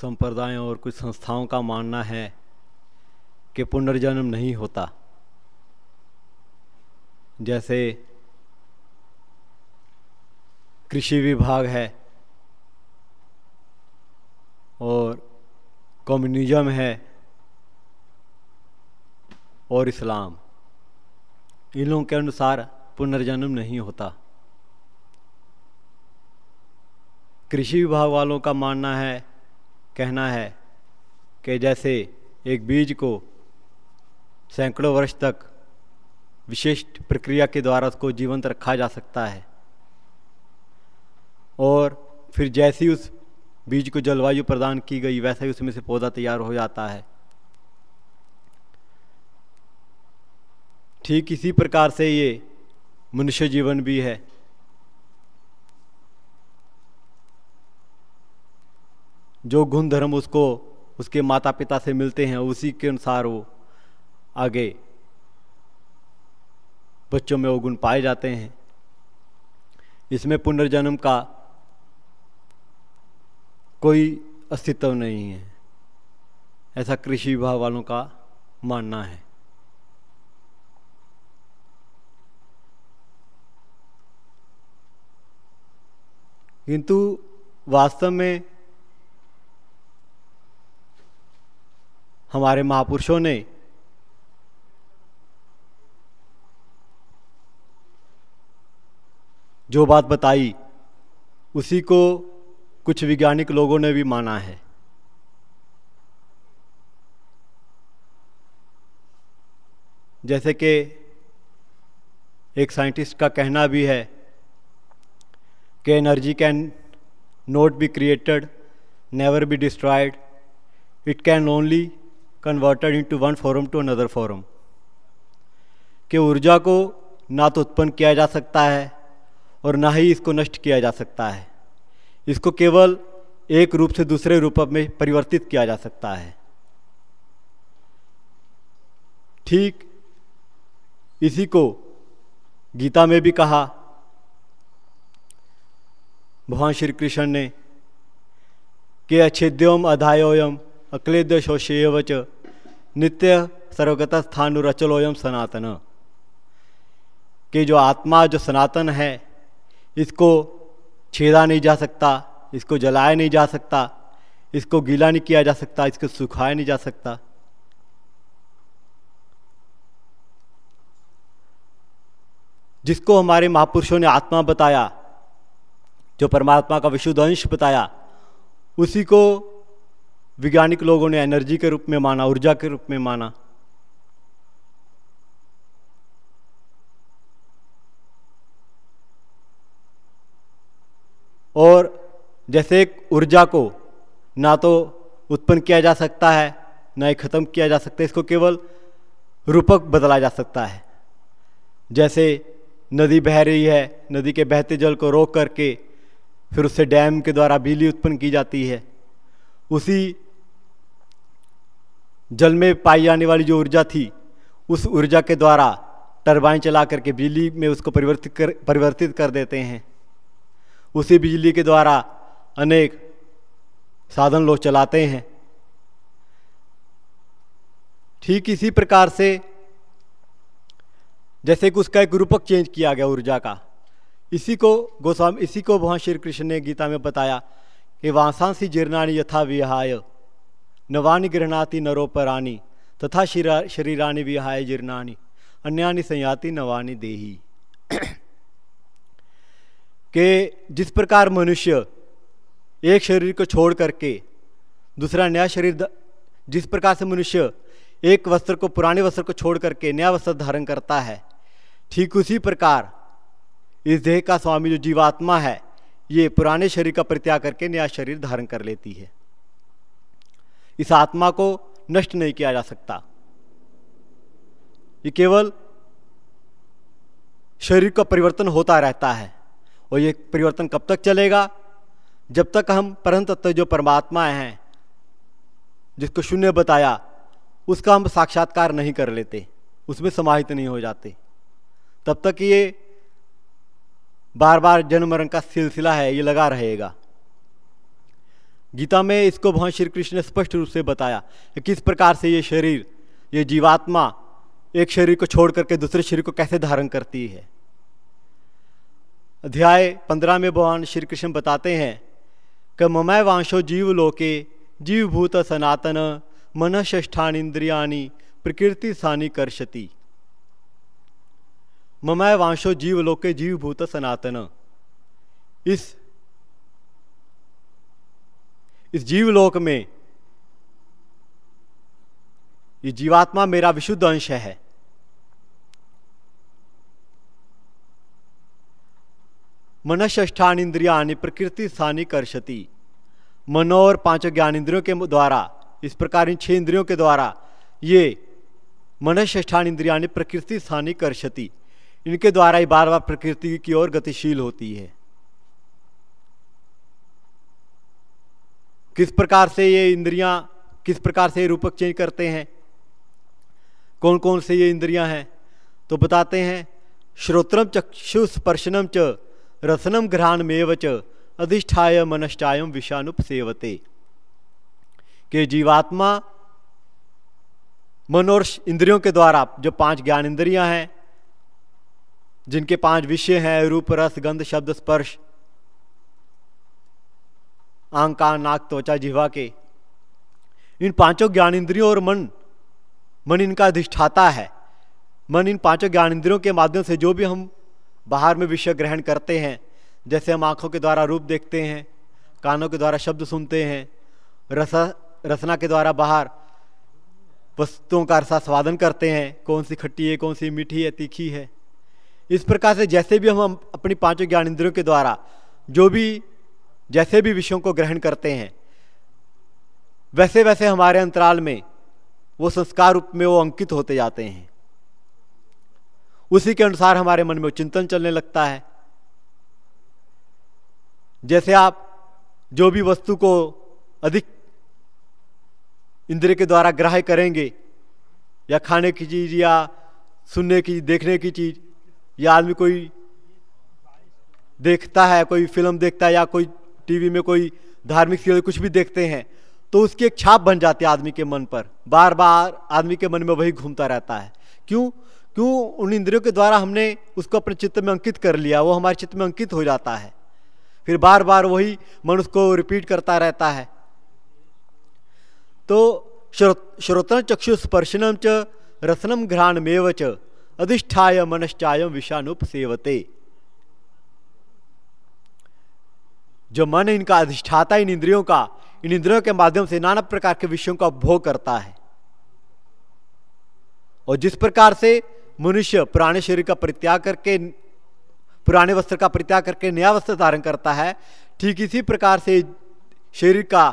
سمپردایوں اور کچھ سنستھاؤں کا ماننا ہے کہ پنرجنم نہیں ہوتا۔ جیسے کرشی وبھاگ ہے اور کمیونزم ہے اور اسلام۔ ان لوگوں کے انوسار پنرجنم نہیں ہوتا۔ کرشی وبھاگ والوں کا ماننا ہے کہنا ہے کہ جیسے ایک بیج کو سینکڑوں ورش تک وششٹ پرکریا کے دوارا اس کو جیونت رکھا جا سکتا ہے۔ اور پھر جیسی اس بیج کو جلوایو پردان کی گئی، ویسا ہی اس میں سے پودا تیار ہو جاتا ہے۔ ٹھیک اسی پرکار سے یہ منشیہ جیون بھی ہے۔ جو گن دھرم اس کو اس کے ماتا پتا سے ملتے ہیں، اسی کے انسار وہ آگے بچوں میں وہ گن پائے جاتے ہیں۔ اس میں پنرجنم کا کوئی استو نہیں ہے۔ ایسا کرشی وبھاگ والوں کا ماننا ہے۔ کنتو واستو میں ہمارے مہاپرشوں نے جو بات بتائی، اسی کو کچھ ویگیانک لوگوں نے بھی مانا ہے۔ جیسے کہ ایک سائنٹسٹ کا کہنا بھی ہے کہ energy can not be created, never be destroyed it can only converted into one form to another form کہ ارجا کو نہ تو اتپن کیا جا سکتا ہے اور نہ ہی اس کو نشٹ کیا جا سکتا ہے۔ اس کو کیول ایک روپ سے دوسرے روپ میں پریورتت کیا جا سکتا ہے۔ ٹھیک اسی کو گیتا میں بھی کہا۔ بھگوان شری کرشن نے کہ اچھے دیوم ادھایویم اکلے دشوشیوچ نتیہ سروگتا استھانورچلویم سناتن کہ جو آتما جو سناتن ہے اس کو چھیدا نہیں جا سکتا اس کو جلایا نہیں جا سکتا اس کو گیلا نہیں کیا جا سکتا اس کو سکھایا نہیں جا سکتا جس کو ہمارے مہاپرشوں نے آتما بتایا جو پرماتما کا وشدھ انش بتایا اسی کو ویگانک لوگوں نے انرجی کے روپ میں مانا، ارجا کے روپ میں مانا۔ اور جیسے ایک ارجا کو نہ تو اتپن کیا جا سکتا ہے، نہ ہی ختم کیا جا سکتا ہے، اس کو کیول روپک بدلا جا سکتا ہے۔ جیسے ندی بہہ رہی ہے، ندی کے بہتے جل کو روک کر کے پھر اس سے ڈیم کے دوارا بجلی اتپن کی جاتی ہے۔ اسی جل میں پائی جانے والی جو ارجا تھی، اس ارجا کے دوارا ٹربائن چلا کر کے بجلی میں اس کو پریورتت کر پریورتت کر دیتے ہیں۔ اسی بجلی کے دوارا انیک سادھن لوگ چلاتے ہیں۔ ٹھیک اسی پرکار سے جیسے کہ اس کا ایک روپک چینج کیا گیا ارجا کا۔ اسی کو گوسام اسی کو وہاں شری کرشن نے گیتا میں بتایا کہ وانسانسی جیرنانی یتھا ویہ نوانی گرہناتی نروپرانی تتھا شریرانی ویہائے جیرانی انیاانی سیاتی نوانی دیہی کہ جس پرکار منشیہ ایک شریر کو چھوڑ کر کے دوسرا نیا شریر جس پرکار سے منشیہ ایک وسط کو پرانے وستر کو چھوڑ کر کے نیا وسطر دھارن کرتا ہے ٹھیک اسی پرکار اس دیہ کا سوامی جو جیواتما ہے یہ پُرانے شریر کا پرتیاگ کر کے نیا شریر دھارن کر لیتی ہے اس آتما کو نشٹ نہیں کیا جا سکتا۔ یہ کیول شریر کا پریورتن ہوتا رہتا ہے اور یہ پریورتن کب تک چلے گا؟ جب تک ہم پرم تتو جو پرماتما ہیں، جس کو شونیہ بتایا، اس کا ہم ساکشاتکار نہیں کر لیتے، اس میں سماہت نہیں ہو جاتے۔ تب تک یہ بار بار جنم مرن کا سلسلہ ہے، یہ لگا رہے گا۔ گیتا میں اس کو بہت شری کرشن نے اسپشٹ روپ سے بتایا کہ کس پرکار سے یہ شریر، یہ جیواتما ایک شریر کو چھوڑ کر کے دوسرے شریر کو کیسے دھارن کرتی ہے؟ ادھیائے پندرہ میں بھگوان شری کرشن بتاتے ہیں کہ ممے وانشو جیو لوکے، جیو بھوت سناتن من شٹھاندریانی پرکرتی سانی کرشتی ممے وانشو جیو لوکے جیو بھوت سناتن اس اس جیو لوک میں یہ جیواتما میرا وشد انش ہے۔ منشان اندریانی پرکرتی سانی کرشتی۔ منو اور پانچ جان اندروں کے دوارا، اس پرکار ان چھ اندریوں کے دوارا، یہ منشان اندریانی پرکرتی سانی کرشتی۔ ان کے دوارا ہی بار بار پرکرتی کی اور گتیشیل ہوتی ہے۔ کس پرکار سے یہ اندریاں، کس پرکار سے یہ روپک چینج کرتے ہیں؟ کون کون سے یہ اندریاں ہیں؟ تو بتاتے ہیں، شروترم چکشو سپرشنم چ، رسنم گرہان میو چ ادھٹھایا منشچایم وشانپ سیوتے۔ کہ جیواتما من اور اندریوں کے دوارا، جو پانچ گیان اندریاں ہیں، جن کے پانچ وشے ہیں، روپ، رس، گندھ، شبد اسپرش آنگ کان ناک توچا جیوا کے۔ ان پانچوں گیانندریوں اور من من ان کا ادھشٹھاتا ہے۔ من ان پانچوں گیانندریوں کے مادھیم سے جو بھی ہم باہر میں وشیہ گرہن کرتے ہیں، جیسے ہم آنکھوں کے دوارا روپ دیکھتے ہیں، کانوں کے دوارا شبد سنتے ہیں، رسا رسنا کے دوارا باہر وسطوں کا رسا سوادن کرتے ہیں، کون سی کھٹی ہے، کون سی میٹھی ہے، تیکھی ہے۔ اس پرکار سے جیسے بھی ہم اپنی پانچوں گیانندروں کے دوارا جو بھی جیسے بھی وشوں کو گرہن کرتے ہیں، ویسے ویسے ہمارے انترال میں وہ سنسکار روپ میں وہ انکت ہوتے جاتے ہیں۔ اسی کے انوسار ہمارے من میں چنتن چلنے لگتا ہے۔ جیسے آپ جو بھی وستو کو ادھک اندر کے دوارا گراہ کریں گے، یا کھانے کی چیز، یا سننے کی، دیکھنے کی چیز، یا آدمی کوئی دیکھتا ہے، کوئی فلم دیکھتا ہے، یا کوئی ٹی وی میں کوئی دھارمک سیریل کچھ بھی دیکھتے ہیں، تو اس کی ایک چھاپ بن جاتی ہے آدمی کے من پر۔ بار بار آدمی کے من میں وہی گھومتا رہتا ہے۔ کیوں؟ کیوں ان اندروں کے دوارا ہم نے اس کو اپنے چت میں انکت کر لیا، وہ ہمارے چت میں انکت ہو جاتا ہے۔ پھر بار بار وہی من اس کو ریپیٹ کرتا رہتا ہے۔ تو شروتن چکشو اسپرشنم چ رسنم گھران میو چ ادھا منشچا وشانوپ سیوتے جو من ان کا ادھشٹھاتا ان اندریوں کا، ان اندریوں کے مادھیم سے نانا پرکار کے وشیوں کا بھوگ کرتا ہے۔ اور جس پرکار سے منشیہ پرانے شریر کا پرتیاگ کر کے، پرانے وستر کا پرتیاگ کر کے نیا وستر دھارن کرتا ہے، ٹھیک اسی پرکار سے شریر کا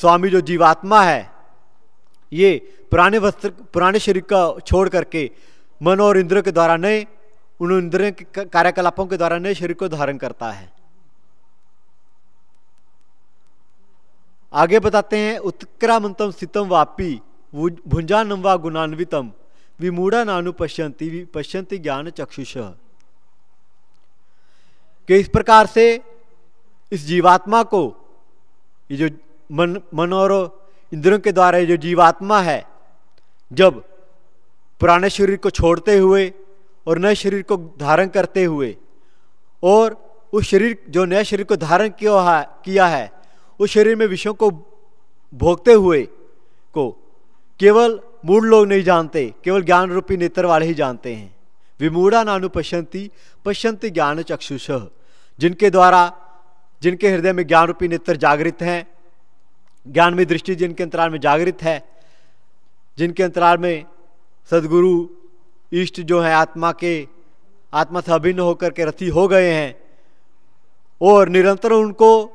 سوامی جو جیواتما ہے، یہ پرانے وستر پرانے شریر کا چھوڑ کر کے من اور اندر کے دوارا نئے ان اندروں کے کاریاکلاپوں کے دوران شریر کو دھارن کرتا ہے۔ آگے بتاتے ہیں اتکرامنتم ستم واپی بھنجانم وا گنانوتم وموڑا نانو پشنتی پشنتی گیان چکش کہ اس پرکار سے اس جیواتما کو، یہ جو من من اندروں کے دوارا یہ جو جیواتما ہے، جب پرانے شریر کو چھوڑتے ہوئے اور نئے شریر کو دھارن کرتے ہوئے۔ اور اس شریر جو نئے شریر کو دھارن کیا ہے اس شریر میں وشوں کو بھوکتے ہوئے کو کیول موڑ لوگ نہیں جانتے، کیول گیان روپی نیتر والے ہی جانتے ہیں۔ وموڑا نانو پشنتی پشنتی گیان چکشوش۔ جن کے دوارا، جن کے ہردے میں گیان روپی نیتر جاگرت ہیں گیان میں درشٹی جن کے انترال میں جاگرت ہے، جن کے انترال میں سدگرو ایشٹ جو ہے آتما کے، آتما سے ابھن ہو کر کے رسی ہو گئے ہیں۔ اور نرنتر ان کو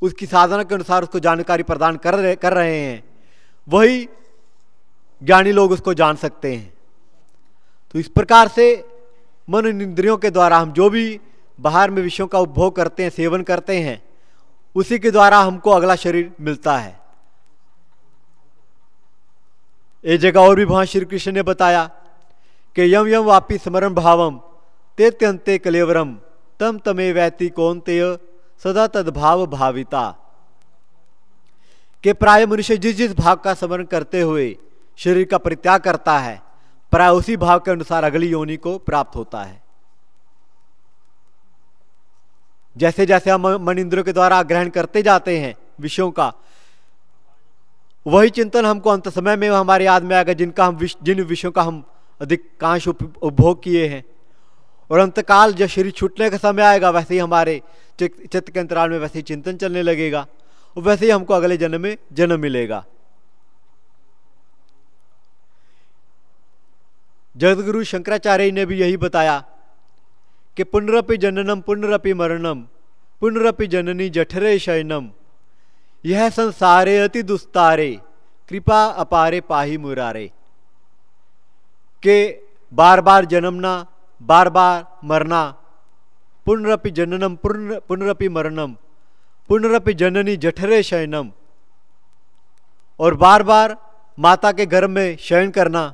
اس کی سادھنا کے انوسار اس کو جانکاری پردان کر رہے کر رہے ہیں۔ وہی جانی لوگ اس کو جان سکتے ہیں۔ تو اس پرکار سے من اندریوں کے دوارا ہم جو بھی باہر میں وشوں کا اپبھوگ کرتے ہیں، سیون کرتے ہیں، اسی کے دوارا ہم کو اگلا شریر ملتا ہے۔ یہ جگہ اور بھی وہاں شری کرشن نے بتایا کہ یم یم واپی سمرن بھاوم، تے تنتے کلیورم، تم تمے ویتی کونتے سدا تدبھاو بھاوتا کہ پرائے منشی جس جس بھاو کا سمرن کرتے ہوئے شریر کا پرتیاگ کرتا ہے، پرائے اسی بھاو کے انوسار اگلی یونی کو پراپت ہوتا ہے۔ جیسے جیسے ہم من اندروں کے دوارا گرہن کرتے جاتے ہیں وشوں کا، وہی چنتن ہم کو انت سمے میں ہمارے یاد میں آئے گا جن کا ہم جن وشوں کا ہم ادھکانش اپبھوگ کیے ہیں اور انتقال جب شریر چھٹنے کا سمے آئے گا ویسے ہی ہمارے چت کے انترال میں ویسے ہی چنتن چلنے لگے گا اور ویسے ہی ہم کو اگلے جنم میں جنم ملے گا جگد گرو شنکراچاریہ نے بھی یہی بتایا کہ پنرپی جننم پنرپی مرنم پنرپی جننی جٹھرے شینم یہ سنسارے اتی دستارے کرپا اپارے پاہی مرارے کہ بار بار جنمنا، بار بار مرنا۔ پنرپی جننم پنرپی مرنم۔ پنرپی جننی جٹھرے شینم۔ اور بار بار ماتا کے گھر میں شین کرنا۔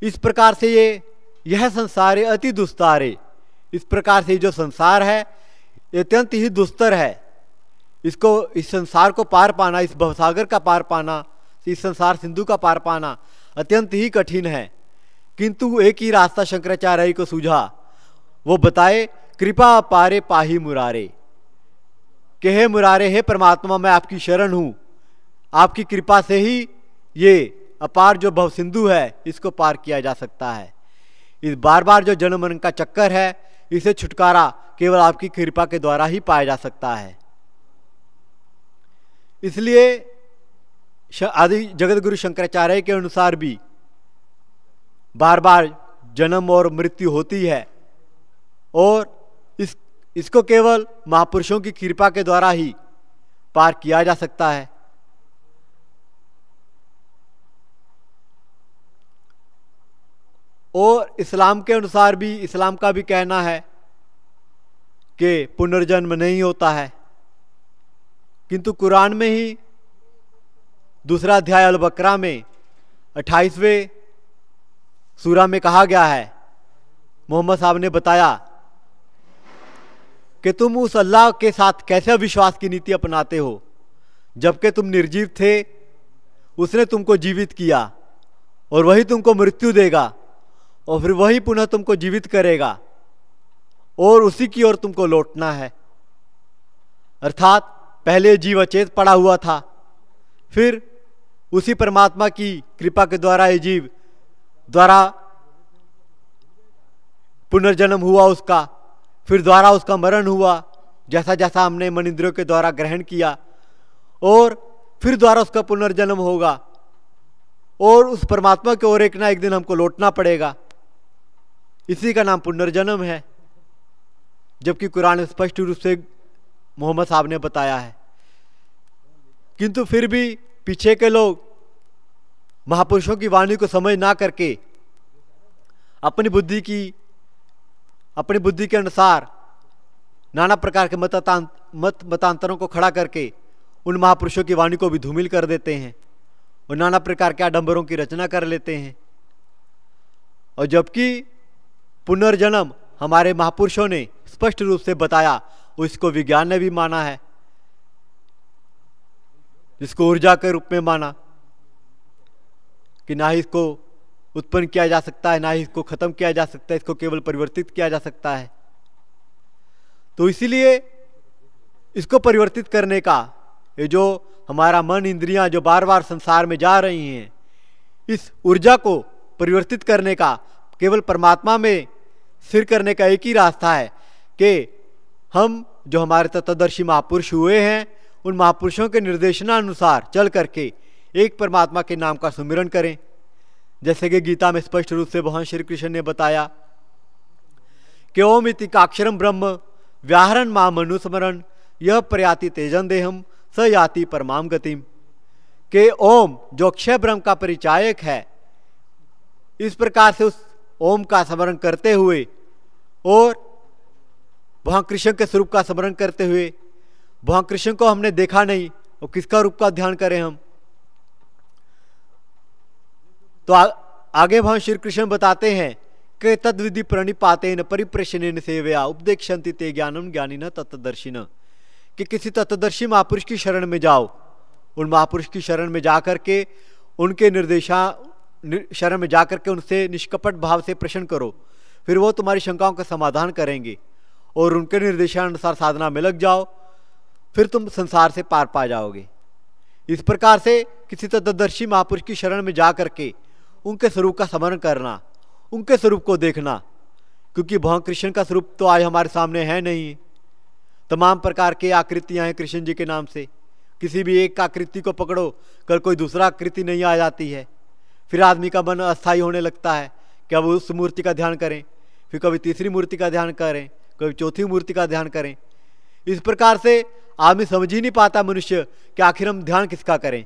اس پرکار سے یہ یہ سنسار اتی دستارے۔ اس پرکار سے جو سنسار ہے، یہ اتنت ہی دستر ہے۔ اس کو اس سنسار کو پار پانا، اس بھوساگر کا پار پانا۔ سنسار سندھ کا پار پانا اتنت ہی کٹین ہے۔ کنتو ایک ہی راستہ شنکراچاریہ کو سوجا وہ بتا کر پارے پا مرارے۔ کہ مرارے پرماتم میں آپ کی شرح ہوں۔ آپ کی کرپا سے ہی یہ اپار جو بھو سندھو ہے، اس کو پار کیا جا سکتا ہے۔ بار بار جو جن من کا چکر ہے، اسے چھٹکارا کیول آپ کی کرپا کے دوارا ہی پایا جا سکتا ہے۔ اس لیے آدی جگت گرو شنکراچاریہ کے انوسار بھی بار بار جنم اور مرتیو ہوتی ہے اور اس اس کو کیول مہاپرشوں کی کرپا کے دوارا ہی پار کیا جا سکتا ہے اور اسلام کے انوسار بھی اسلام کا بھی کہنا ہے کہ پنرجنم نہیں ہوتا ہے کنتو قرآن میں ہی دوسرا دھیایا البکرا میں اٹھائیسویں سورہ میں کہا گیا ہے۔ محمد صاحب نے بتایا کہ تم اس اللہ کے ساتھ کیسے وشواس کی نیتی اپناتے ہو؟ جبکہ تم نرجیو تھے، اس نے تم کو جیوت کیا اور وہی تم کو مرتیو دے گا اور پھر وہی پنہ تم کو جیوت کرے گا اور اسی کی اور تم کو لوٹنا ہے۔ ارتھات پہلے جیو اچیت پڑا ہوا تھا، پھر اسی پرماتما کی کرپا کے دوارا یہ جیو دوارا پنرجنم ہوا اس کا، پھر دوارا اس کا مرن ہوا، جیسا جیسا ہم نے منندروں کے دوارا گرہن کیا، اور پھر دوارا اس کا پنرجنم ہوگا، اور اس پرماتما کے اور ایک نہ ایک دن ہم کو لوٹنا پڑے گا۔ اسی کا نام پنرجنم ہے، جبکہ قرآن اسپشٹ روپ سے محمد صاحب نے بتایا ہے۔ کنتو پھر بھی پیچھے کے لوگ مہاپرشوں کی وانی کو سمجھ نہ کر کے اپنی بدھی کی اپنی بدھی کے انسار نانا پرکار کے مت متانتروں کو کھڑا کر کے ان مہاپرشوں کی وانی کو بھی دھومل کر دیتے ہیں اور نانا پرکار کے آڈمبروں کی رچنا کر لیتے ہیں۔ اور جبکہ پنرجنم ہمارے مہاپرشوں نے اسپشٹ روپ سے بتایا، اس کو وگیان نے بھی مانا ہے۔ جس کو ارجا کے روپ میں مانا کہ نہ ہی اس کو اتپن کیا جا سکتا ہے، نہ ہی اس کو ختم کیا جا سکتا ہے، اس کو کیول پریورتت کیا جا سکتا ہے۔ تو اسی لیے اس کو پریورتت کرنے کا یہ جو ہمارا من اندریاں جو بار بار سنسار میں جا رہی ہیں، اس ارجا کو پریورتت کرنے کا کیول پرماتما میں سر کرنے کا ایک ہی راستہ ہے کہ ہم جو ہمارے تتدرشی مہاپرش ہوئے ہیں ان مہاپرشوں کے نردیشنا انوسار چل کر کے ایک پرماتما کے نام کا سمرن کریں۔ جیسے کہ گیتا میں اسپشٹ روپ سے بھگوان شری کرشن نے بتایا کہ اوم اتکاکشرم برہم ویاہرن مام انوسمرن یہ پریاتی تیجن دیہم، س یاتی پرمام گتیم۔ کہ اوم جو اکشے برہم کا پریچایک ہے، اس پرکار سے اس اوم کا سمرن کرتے ہوئے اور وہاں کرشن کے سروپ کا سمرن کرتے ہوئے وہاں کرشن کو ہم نے دیکھا نہیں۔ وہ کس کا روپ کا دھیان کریں ہم؟ تو آگے وہاں شری کرشن بتاتے ہیں کہ تدودی پرنیپاتے ن پریپریشن سیویا اپدیکشنتی تے گیانم گیانی نہ تتدرشن کہ کسی تتدرشی مہاپرش کی شرن میں جاؤ۔ ان مہاپرش کی شرن میں جا کر کے ان کے نردیشا شرن میں جا کر کے ان سے نشکپٹ بھاؤ سے پرشن کرو۔ پھر وہ تمہاری شنکاؤں کا سمادھان کریں گے۔ اور ان کے نردیشانسار سادھنا میں لگ جاؤ۔ پھر تم سنسار سے پار پا جاؤ گے۔ اس پرکار سے کسی تتدرشی مہاپرش کی شرن میں جا کر کے ان کے سوروپ کا سمرن کرنا، ان کے سوروپ کو دیکھنا، کیونکہ بھگوان کرشن کا سوروپ تو آج ہمارے سامنے ہے نہیں۔ تمام پرکار کے آکرتیاں ہیں کرشن جی کے نام سے۔ کسی بھی ایک آکرتی کو پکڑو، کل کوئی دوسرا آکرتی نہیں آ جاتی ہے۔ پھر آدمی کا من استھائی ہونے لگتا ہے کہ اب اس مورتی کا دھیان کریں، پھر کبھی تیسری مورتی کا دھیان کریں، کبھی چوتھی مورتی کا دھیان کریں۔ اس پرکار سے آدمی سمجھ ہی نہیں پاتا منشیہ کہ آخر ہم دھیان کس کا کریں۔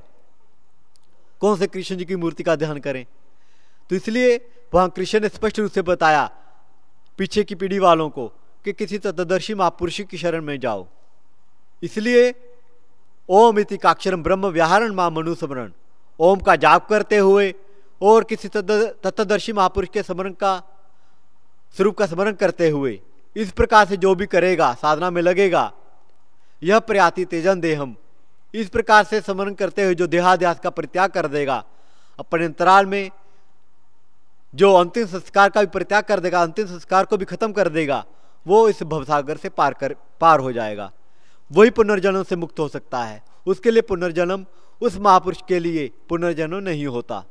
کون سے کرشن جی کی مورتی کا دھیان کریں۔ تو اس لیے وہاں کرشن نے اسپشٹ روپ سے بتایا پیچھے کی پیڑھی والوں کو کہ کسی تتدرشی مہاپرش کی شرن میں جاؤ۔ اس لیے اوم اتی کاکشرم برہم ویہارن ماں منو سمرن اوم کا جاپ کرتے ہوئے اور کسی تتدرشی مہاپرش کے سمرن کا سوروپ کا سمرن کرتے ہوئے اس پرکار سے جو بھی کرے گا، سادھنا میں لگے گا۔ یہ پریاتی تیجن دیہم۔ اس پرکار سے سمرن کرتے ہوئے جو دیہادیاس کا پرتیاگ کر دے گا۔ اپنے انترال میں جو انتم سنسکار کا بھی پرتیاگ کر دے گا، انتم سنسکار کو بھی ختم کر دے گا، وہ اس بھوساگر سے پار کر، پار ہو جائے گا۔ وہی پنرجنم سے مکت ہو سکتا ہے۔ اس کے لیے پنرجنم اس مہاپرش کے لیے پنرجنم نہیں ہوتا۔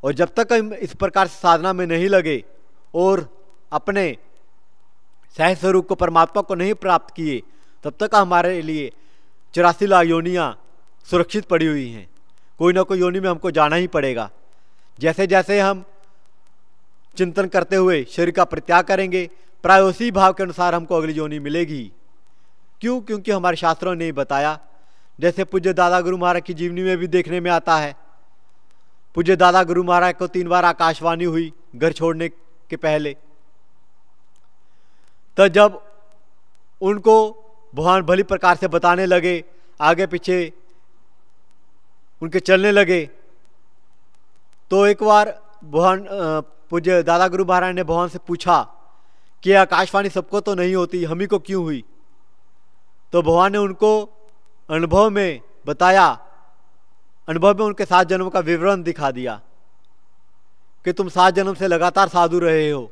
اور جب تک ہم اس پرکار سے سادھنا میں نہیں لگے اور اپنے سہ سوروپ کو پرماتما کو نہیں پراپت کیے، تب تک ہمارے لیے چوراسی لاکھ یونیاں سرکشت پڑی ہوئی ہیں۔ کوئی نہ کوئی یونی میں ہم کو جانا ہی پڑے گا۔ جیسے جیسے ہم چنتن کرتے ہوئے شریر کا پرتیاگ کریں گے پرائے اسی بھاؤ کے انوسار ہم کو اگلی یونی ملے گی۔ کیوں؟ کیونکہ ہمارے شاستروں نے بتایا، جیسے پوجیہ دادا گرو مہاراج کی جیونی میں بھی دیکھنے میں آتا ہے۔ پوجیہ دادا گرو مہاراج کو تین بار آکاشوانی ہوئی گھر چھوڑنے کے پہلے۔ تو جب ان کو بھگوان بھلی پرکار سے بتانے لگے، آگے پیچھے ان کے چلنے لگے، تو ایک بار بھگوان پوجیہ دادا گرو مہاراج نے بھگوان سے پوچھا کہ آکاشوانی سب کو تو نہیں ہوتی، ہم ہی کو کیوں ہوئی؟ تو بھگوان نے ان کو انبھو میں بتایا انبھو میں ان کے سات جنم کا وورن دکھا دیا کہ تم سات جنم سے لگاتار سادھو رہے ہو۔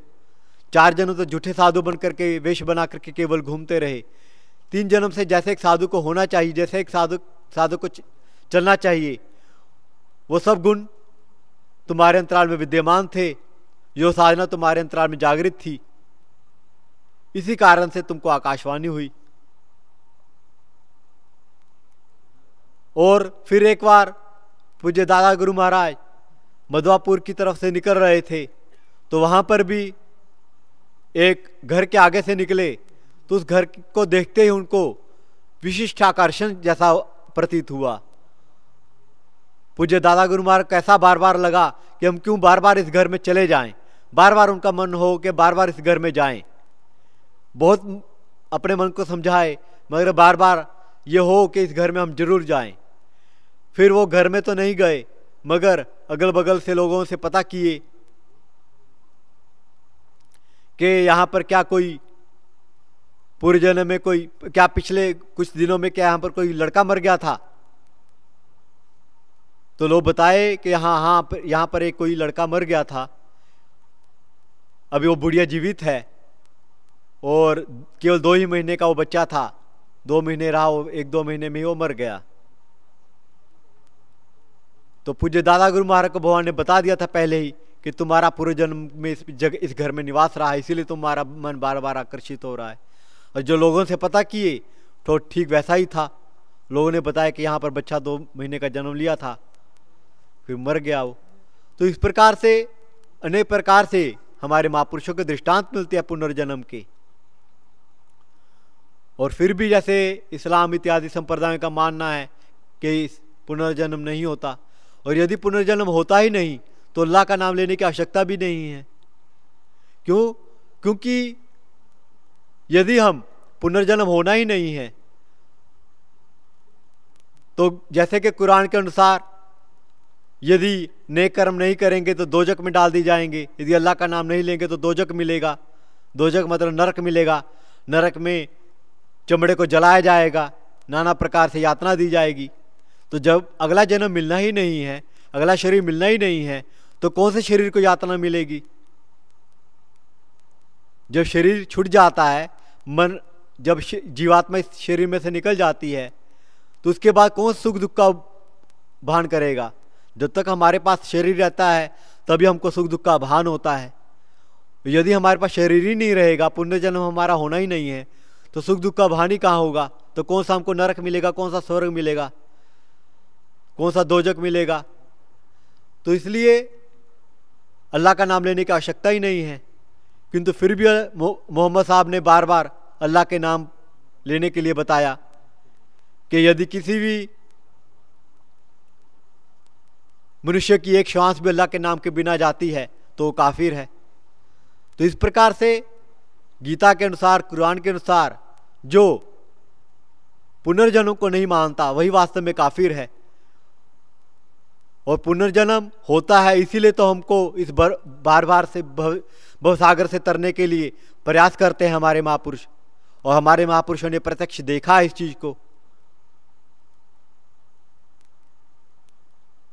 چار جنم تو جھوٹے سادھو بن کر کے ویش بنا کر کے کیول گھومتے رہے۔ تین جنم سے جیسے ایک سادھو کو ہونا چاہیے، جیسے ایک سادھو سادھو کو چلنا چاہیے۔ وہ سب گن تمہارے انترال میں ودیمان تھے۔ جو سادھنا تمہارے انترال میں جاگرت تھی۔ اسی کارن سے تم کو آکاشوانی ہوئی۔ اور پھر ایک بار پوجے دادا گرو مہاراج مدوا پور کی طرف سے نکل رہے تھے۔ تو وہاں پر بھی ایک گھر کے آگے سے نکلے تو اس گھر کو دیکھتے ہی ان کو وششٹ آکرشن جیسا پرتیت ہوا۔ پوجے دادا گرو مہاراج کیسا بار بار لگا کہ ہم کیوں بار بار اس گھر میں چلے جائیں؟ بار بار ان کا من ہو کہ بار بار اس گھر میں جائیں۔ بہت اپنے من کو سمجھائے، مگر بار بار یہ ہو کہ اس گھر میں ہم ضرور جائیں۔ پھر وہ گھر میں تو نہیں گئے، مگر اگل بگل سے لوگوں سے پتا کیے کہ یہاں پر کیا کوئی پورجن میں کوئی، کیا پچھلے کچھ دنوں میں کیا یہاں پر کوئی لڑکا مر گیا تھا؟ تو لوگ بتائے کہ ہاں ہاں یہاں پر ایک کوئی لڑکا مر گیا تھا۔ ابھی وہ بڑھیا جیوت ہے اور کیول دو ہی مہینے کا وہ بچہ تھا۔ دو مہینے رہا، وہ ایک دو مہینے میں ہی وہ مر گیا۔ تو پوجے دادا گرو مہاراج کو بھگوان نے بتا دیا تھا پہلے ہی کہ تمہارا پورے جنم میں اس جگہ اس گھر میں نواس رہا ہے، اسی لیے تمہارا من بار بار آکرشت ہو رہا ہے۔ اور جو لوگوں سے پتا کیے تو ٹھیک ویسا ہی تھا۔ لوگوں نے بتایا کہ یہاں پر بچہ دو مہینے کا جنم لیا تھا، پھر مر گیا وہ۔ تو اس پرکار سے، انیک پرکار سے ہمارے مہاپرشوں کے درشٹانت ملتے ہیں پنرجنم کے۔ اور پھر بھی جیسے اسلام اتیادی سمپردایوں کا ماننا ہے کہ پنرجنم نہیں ہوتا۔ اور یدی پنرجنم ہوتا ہی نہیں تو اللہ کا نام لینے کی آوشکتا بھی نہیں ہے۔ کیوں؟ کیونکہ یدی ہم پنرجنم ہونا ہی نہیں ہے، تو جیسے کہ قرآن کے انوسار یدی نیک کرم نہیں کریں گے تو دو جک میں ڈال دی جائیں گے، یدی اللہ کا نام نہیں لیں گے تو دو جک ملے گا۔ دو جک مطلب نرک ملے گا، نرک میں چمڑے کو جلایا جائے گا، نانا پرکار سے یاتنا دی جائے گی۔ تو جب اگلا جنم ملنا ہی نہیں ہے، اگلا شریر ملنا ہی نہیں ہے تو کون سے شریر کو یاتنا ملے گی؟ جب شریر چھٹ جاتا ہے، من جب جیواتما اس شریر میں سے نکل جاتی ہے، تو اس کے بعد کون سکھ دکھ کا بھان کرے گا؟ جب تک ہمارے پاس شریر رہتا ہے، تبھی ہم کو سکھ دکھ کا بھان ہوتا ہے۔ یدی ہمارے پاس شریر ہی نہیں رہے گا پنیہ جنم ہمارا ہونا ہی نہیں ہے، تو سکھ دکھ کا بھان ہی کہاں ہوگا؟ تو کون سا ہم کو نرک ملے گا، کون سا سورگ ملے گا؟ کون سا دوجک ملے گا؟ تو اس لیے اللہ کا نام لینے کی آوشکتا ہی نہیں ہے۔ کنتو پھر بھی محمد صاحب نے بار بار اللہ کے نام لینے کے لیے بتایا کہ یدی کسی بھی منشیہ کی ایک شوانس بھی اللہ کے نام کے بنا جاتی ہے تو وہ کافر ہے۔ تو اس پرکار سے گیتا کے انصار، قرآن کے انصار جو پنرجنوں کو نہیں مانتا، وہی واستو میں کافر ہے۔ اور پنرجنم ہوتا ہے، اسی لیے تو ہم کو اس بار بار سے بھو ساگر سے ترنے کے لیے پریاس کرتے ہیں ہمارے مہاپرش اور ہمارے مہاپرشوں نے پرتکش دیکھا ہے اس چیز کو۔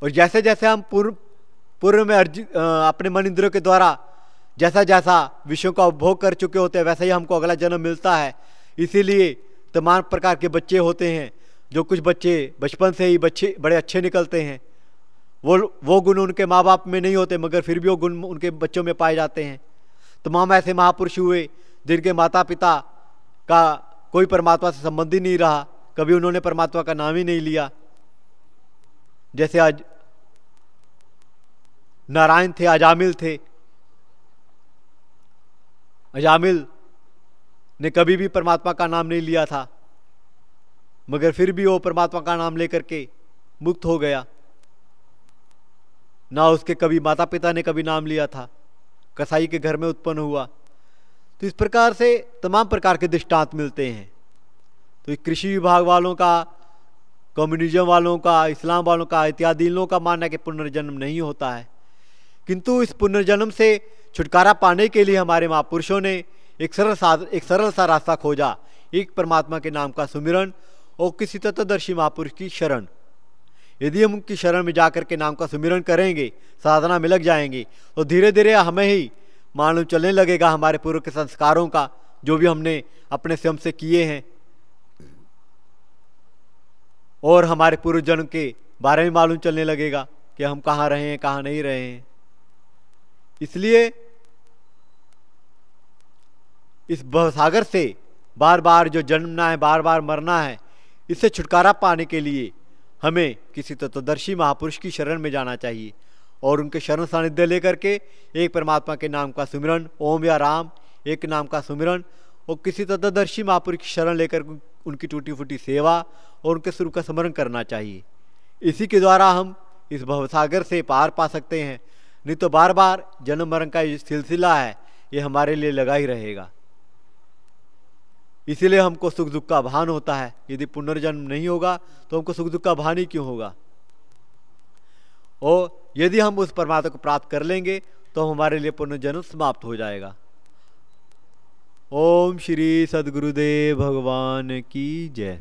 اور جیسے جیسے ہم پور پورو میں اپنے من اندروں کے دوارا جیسا جیسا وشوں کا اپبھوگ کر چکے ہوتے ہیں ویسے ہی ہم کو اگلا جنم ملتا ہے۔ اسی لیے تمام پرکار کے بچے ہوتے ہیں، جو کچھ بچے بچپن سے ہی بچے بڑے اچھے نکلتے ہیں۔ وہ وہ گن ان کے ماں باپ میں نہیں ہوتے، مگر پھر بھی وہ گن ان کے بچوں میں پائے جاتے ہیں۔ تمام ایسے مہاپرش ہوئے جن کے ماتا پتا کا کوئی پرماتما سے سمبند ہی نہیں رہا، کبھی انہوں نے پرماتما کا نام ہی نہیں لیا۔ جیسے آج نارائن تھے اجامل تھے۔ اجامل نے کبھی بھی پرماتما کا نام نہیں لیا تھا، مگر پھر بھی وہ پرماتما کا نام لے کر کے مکت ہو گیا۔ نہ اس کے کبھی ماتا پتا نے کبھی نام لیا تھا۔ کسائی کے گھر میں اتپن ہوا۔ تو اس پرکار سے تمام پرکار کے دشٹانت ملتے ہیں۔ تو کرشی وبھاگ والوں کا، کمیونزم والوں کا، اسلام والوں کا اتیادی لوگوں کا ماننا کہ پنرجنم نہیں ہوتا ہے۔ کنتو اس پنرجنم سے چھٹکارا پانے کے لیے ہمارے ماں پرشوں نے ایک سرل سا، ایک سرل سا راستہ کھوجا۔ ایک پرماتما کے نام کا سمرن اور کسی تتدرشی مہاپرش کی شرن۔ یدی ہم ان کی شرح میں جا کر کے نام کا سمرن کریں گے سادھنا میں لگ جائیں گے۔ تو دھیرے دھیرے ہمیں ہی معلوم چلنے لگے گا ہمارے پورو کے سنسکاروں کا، جو بھی ہم نے اپنے سیم سے کیے ہیں۔ اور ہمارے پورو جنم کے بارے میں معلوم چلنے لگے گا کہ ہم کہاں رہے ہیں، کہاں نہیں رہے ہیں۔ اس لیے اس بھوساگر سے بار بار جو جنمنا ہے، بار بار مرنا ہے، اس سے چھٹکارا پانے کے لیے ہمیں کسی تتدرشی مہاپرش کی شرن میں جانا چاہیے اور ان کے شرن ساندھیہ لے کر کے ایک پرماتما کے نام کا سمرن، اوم یا رام، ایک نام کا سمرن اور کسی تتدرشی مہاپرش کی شرن لے کر ان کی ٹوٹی پھوٹی سیوا اور ان کے سرو کا سمرن کرنا چاہیے۔ اسی کے دوارا ہم اس بھوساگر سے پار پا سکتے ہیں۔ نہیں تو بار بار جنم مرن کا یہ سلسلہ ہے، یہ ہمارے لیے لگا ہی رہے گا۔ اسی لیے ہم کو سکھ دکھ کا بھان ہوتا ہے۔ یدی پنرجنم نہیں ہوگا تو ہم کو سکھ دکھ کا بھان ہی کیوں ہوگا؟ اور یدی ہم اس پرماتا کو پراپت کر لیں گے تو ہمارے لیے پنرجنم سماپت ہو جائے گا۔ اوم شری سدگرو دیو بھگوان کی جے۔